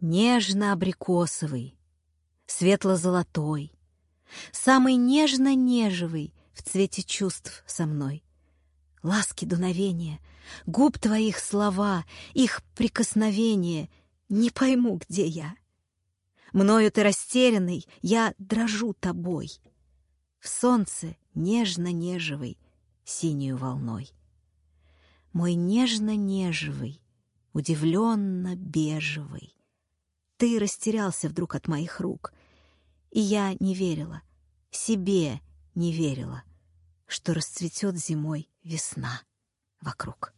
Нежно-абрикосовый, светло-золотой, Самый нежно-нежевый в цвете чувств со мной. Ласки дуновения, губ твоих слова, их прикосновение, Не пойму, где я. Мною ты растерянный, я дрожу тобой. В солнце нежно-нежевый, синюю волной. Мой нежно-нежевый, удивленно-бежевый. Ты растерялся вдруг от моих рук, и я не верила, себе не верила, что расцветет зимой весна вокруг.